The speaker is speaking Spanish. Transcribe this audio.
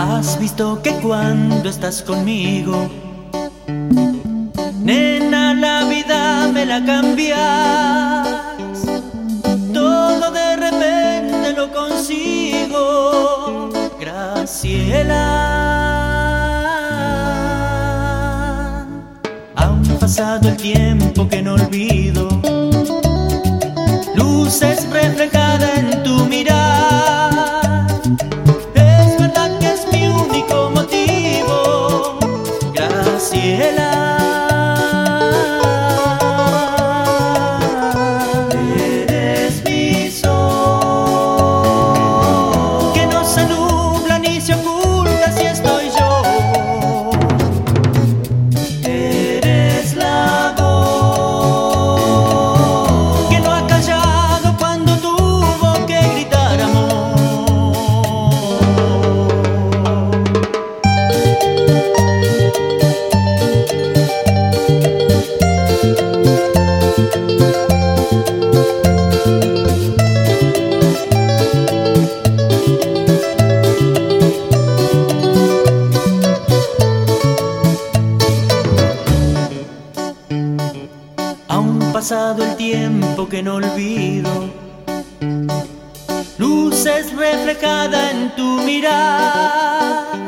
Has visto que cuando estás conmigo, nena, la vida me la cambias. Todo de repente lo consigo, Graciela. Han pasado el tiempo que no olvido, luces reflejadas en tu mirada. Aún pasado el tiempo que no olvido, luces reflejadas en tu mirar.